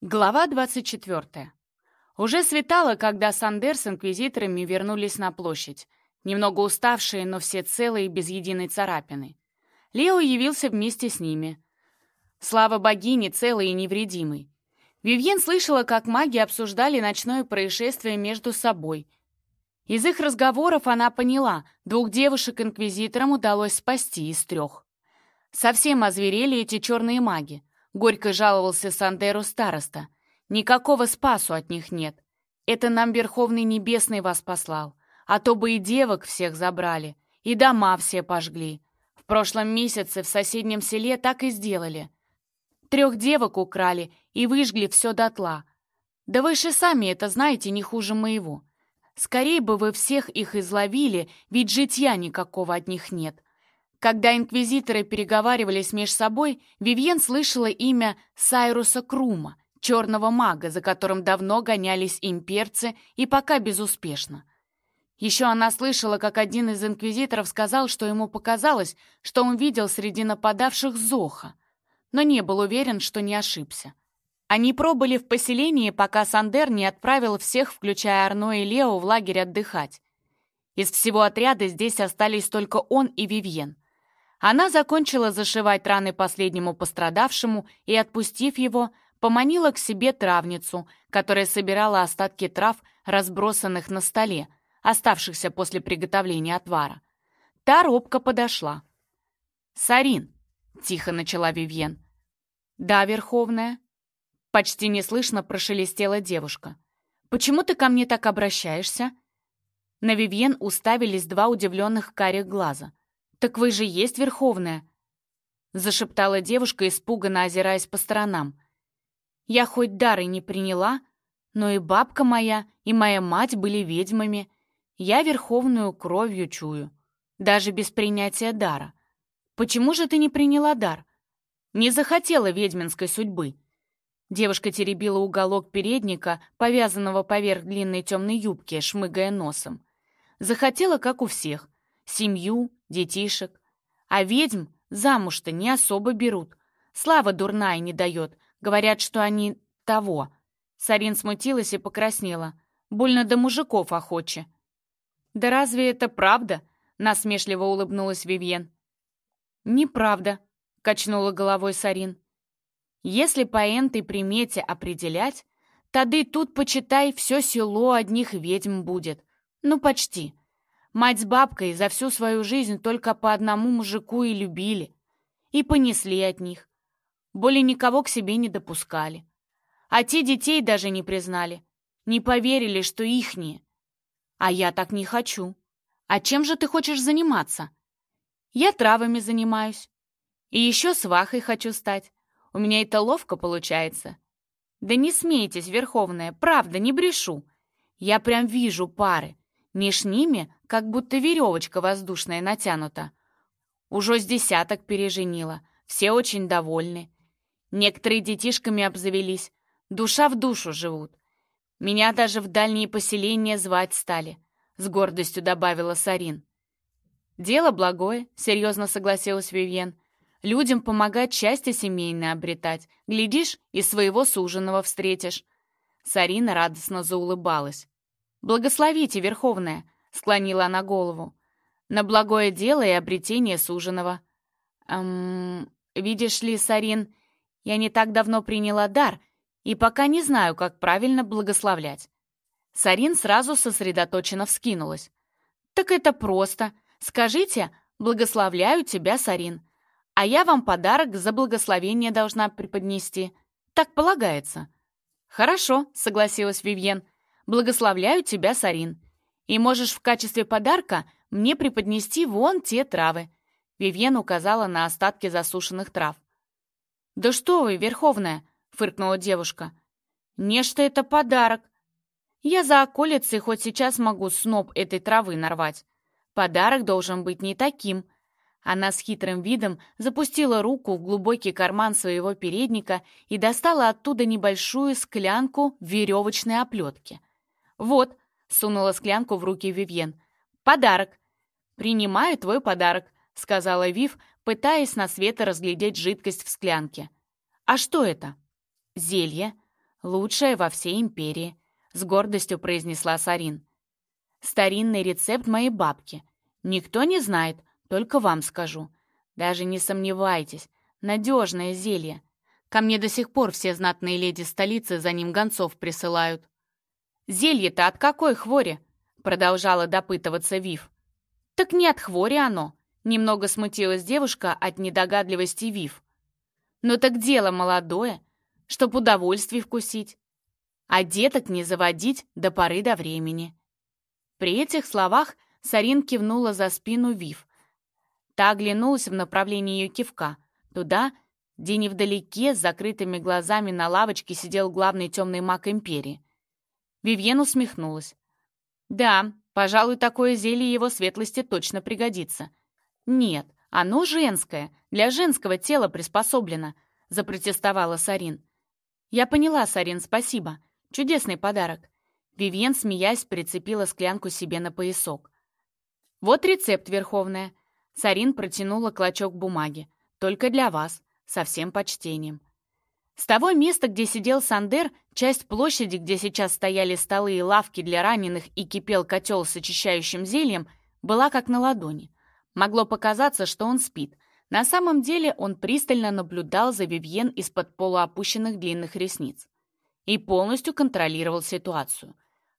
Глава 24. Уже светало, когда Сандер с инквизиторами вернулись на площадь. Немного уставшие, но все целые, без единой царапины. Лео явился вместе с ними. Слава богине, целый и невредимый. Вивьен слышала, как маги обсуждали ночное происшествие между собой. Из их разговоров она поняла, двух девушек инквизиторам удалось спасти из трех. Совсем озверели эти черные маги. Горько жаловался Сандеру староста. Никакого спасу от них нет. Это нам Верховный Небесный вас послал. А то бы и девок всех забрали, и дома все пожгли. В прошлом месяце в соседнем селе так и сделали. Трех девок украли и выжгли все дотла. Да вы же сами это знаете не хуже моего. Скорее бы вы всех их изловили, ведь житья никакого от них нет. Когда инквизиторы переговаривались между собой, Вивьен слышала имя Сайруса Крума, черного мага, за которым давно гонялись имперцы и пока безуспешно. Еще она слышала, как один из инквизиторов сказал, что ему показалось, что он видел среди нападавших Зоха, но не был уверен, что не ошибся. Они пробыли в поселении, пока Сандер не отправил всех, включая Арно и Лео, в лагерь отдыхать. Из всего отряда здесь остались только он и Вивьен — она закончила зашивать раны последнему пострадавшему и, отпустив его, поманила к себе травницу, которая собирала остатки трав, разбросанных на столе, оставшихся после приготовления отвара. Та робко подошла. «Сарин», — тихо начала Вивьен. «Да, Верховная». Почти неслышно прошелестела девушка. «Почему ты ко мне так обращаешься?» На Вивьен уставились два удивленных карих глаза. «Так вы же есть Верховная!» Зашептала девушка, испуганно озираясь по сторонам. «Я хоть дары не приняла, но и бабка моя, и моя мать были ведьмами. Я Верховную кровью чую, даже без принятия дара. Почему же ты не приняла дар? Не захотела ведьминской судьбы?» Девушка теребила уголок передника, повязанного поверх длинной темной юбки, шмыгая носом. Захотела, как у всех, семью, детишек. А ведьм замуж-то не особо берут. Слава дурная не дает. Говорят, что они того. Сарин смутилась и покраснела. Больно до мужиков охоче. «Да разве это правда?» — насмешливо улыбнулась Вивьен. «Неправда», — качнула головой Сарин. «Если по энтой примете определять, тады тут, почитай, все село одних ведьм будет. Ну, почти. Мать с бабкой за всю свою жизнь только по одному мужику и любили. И понесли от них. Более никого к себе не допускали. А те детей даже не признали. Не поверили, что ихние. А я так не хочу. А чем же ты хочешь заниматься? Я травами занимаюсь. И еще свахой хочу стать. У меня это ловко получается. Да не смейтесь, Верховная, правда, не брешу. Я прям вижу пары. Меж ними как будто веревочка воздушная натянута. Уже с десяток переженила, все очень довольны. Некоторые детишками обзавелись, душа в душу живут. Меня даже в дальние поселения звать стали, с гордостью добавила Сарин. «Дело благое», — серьезно согласилась Вивьен. «Людям помогать счастье семейное обретать. Глядишь, и своего суженого встретишь». Сарина радостно заулыбалась. «Благословите, Верховная!» — склонила она голову. «На благое дело и обретение суженого». «Эм, видишь ли, Сарин, я не так давно приняла дар и пока не знаю, как правильно благословлять». Сарин сразу сосредоточенно вскинулась. «Так это просто. Скажите, благословляю тебя, Сарин, а я вам подарок за благословение должна преподнести. Так полагается». «Хорошо», — согласилась Вивьен, — Благословляю тебя, Сарин. И можешь в качестве подарка мне преподнести вон те травы». Вивьен указала на остатки засушенных трав. «Да что вы, Верховная!» — фыркнула девушка. «Нечто это подарок. Я за околицей хоть сейчас могу сноп этой травы нарвать. Подарок должен быть не таким». Она с хитрым видом запустила руку в глубокий карман своего передника и достала оттуда небольшую склянку веревочной оплетки. «Вот», — сунула склянку в руки Вивьен. «Подарок». «Принимаю твой подарок», — сказала Вив, пытаясь на света разглядеть жидкость в склянке. «А что это?» «Зелье. Лучшая во всей империи», — с гордостью произнесла Сарин. «Старинный рецепт моей бабки. Никто не знает, только вам скажу. Даже не сомневайтесь, надежное зелье. Ко мне до сих пор все знатные леди столицы за ним гонцов присылают». «Зелье-то от какой хвори?» — продолжала допытываться Вив. «Так не от хвори оно», — немного смутилась девушка от недогадливости Вив. «Ну так дело молодое, чтоб удовольствие вкусить, а деток не заводить до поры до времени». При этих словах Сарин кивнула за спину Вив. Та оглянулась в направлении ее кивка, туда, где невдалеке с закрытыми глазами на лавочке сидел главный темный маг Империи. Вивьен усмехнулась. «Да, пожалуй, такое зелье его светлости точно пригодится». «Нет, оно женское, для женского тела приспособлено», — запротестовала Сарин. «Я поняла, Сарин, спасибо. Чудесный подарок». Вивьен, смеясь, прицепила склянку себе на поясок. «Вот рецепт, Верховная». Сарин протянула клочок бумаги. «Только для вас, со всем почтением». С того места, где сидел Сандер, часть площади, где сейчас стояли столы и лавки для раненых и кипел котел с очищающим зельем, была как на ладони. Могло показаться, что он спит. На самом деле он пристально наблюдал за Вивьен из-под полуопущенных длинных ресниц и полностью контролировал ситуацию.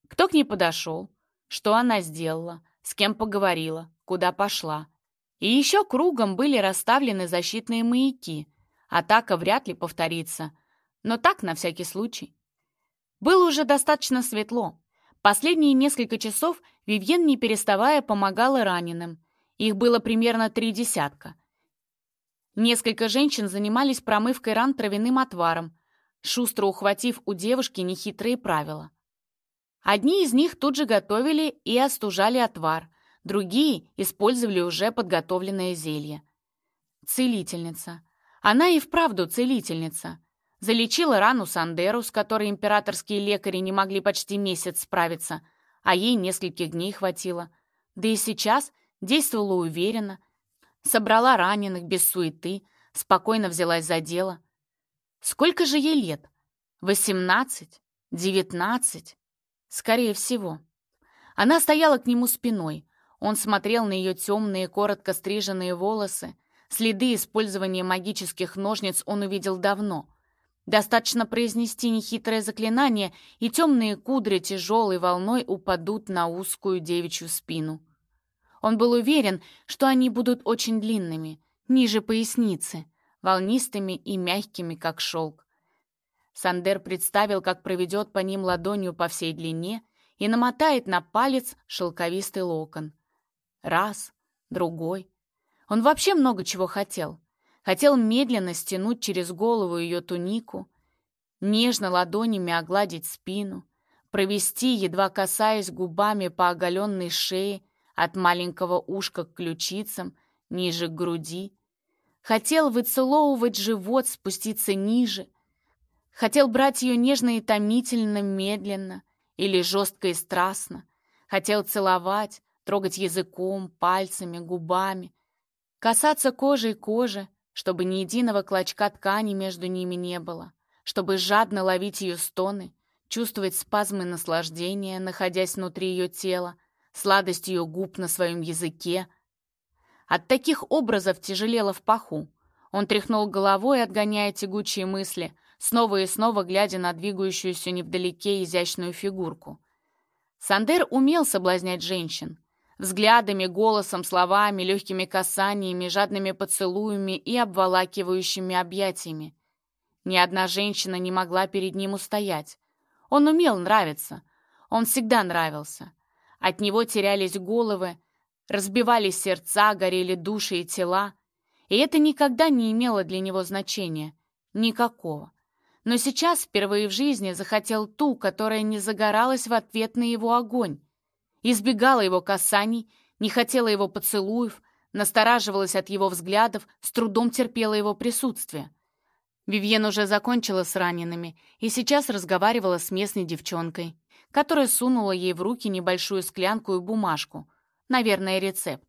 Кто к ней подошел, что она сделала, с кем поговорила, куда пошла. И еще кругом были расставлены защитные маяки — Атака вряд ли повторится, но так на всякий случай. Было уже достаточно светло. Последние несколько часов Вивьен, не переставая, помогала раненым. Их было примерно три десятка. Несколько женщин занимались промывкой ран травяным отваром, шустро ухватив у девушки нехитрые правила. Одни из них тут же готовили и остужали отвар, другие использовали уже подготовленное зелье. Целительница. Она и вправду целительница. Залечила рану Сандеру, с которой императорские лекари не могли почти месяц справиться, а ей нескольких дней хватило. Да и сейчас действовала уверенно, собрала раненых без суеты, спокойно взялась за дело. Сколько же ей лет? Восемнадцать? Девятнадцать? Скорее всего. Она стояла к нему спиной. Он смотрел на ее темные, коротко стриженные волосы, Следы использования магических ножниц он увидел давно. Достаточно произнести нехитрое заклинание, и темные кудри тяжелой волной упадут на узкую девичью спину. Он был уверен, что они будут очень длинными, ниже поясницы, волнистыми и мягкими, как шелк. Сандер представил, как проведет по ним ладонью по всей длине и намотает на палец шелковистый локон. Раз, другой, он вообще много чего хотел. Хотел медленно стянуть через голову ее тунику, нежно ладонями огладить спину, провести, едва касаясь губами по оголенной шее, от маленького ушка к ключицам, ниже к груди. Хотел выцеловывать живот, спуститься ниже. Хотел брать ее нежно и томительно, медленно или жестко и страстно. Хотел целовать, трогать языком, пальцами, губами, Касаться кожи и кожи, чтобы ни единого клочка ткани между ними не было, чтобы жадно ловить ее стоны, чувствовать спазмы наслаждения, находясь внутри ее тела, сладость ее губ на своем языке. От таких образов тяжелело в паху. Он тряхнул головой, отгоняя тягучие мысли, снова и снова глядя на двигающуюся невдалеке изящную фигурку. Сандер умел соблазнять женщин, взглядами, голосом, словами, легкими касаниями, жадными поцелуями и обволакивающими объятиями. Ни одна женщина не могла перед ним устоять. Он умел нравиться. Он всегда нравился. От него терялись головы, разбивались сердца, горели души и тела. И это никогда не имело для него значения. Никакого. Но сейчас впервые в жизни захотел ту, которая не загоралась в ответ на его огонь, избегала его касаний, не хотела его поцелуев, настораживалась от его взглядов, с трудом терпела его присутствие. Вивьен уже закончила с ранеными и сейчас разговаривала с местной девчонкой, которая сунула ей в руки небольшую склянку и бумажку, наверное, рецепт.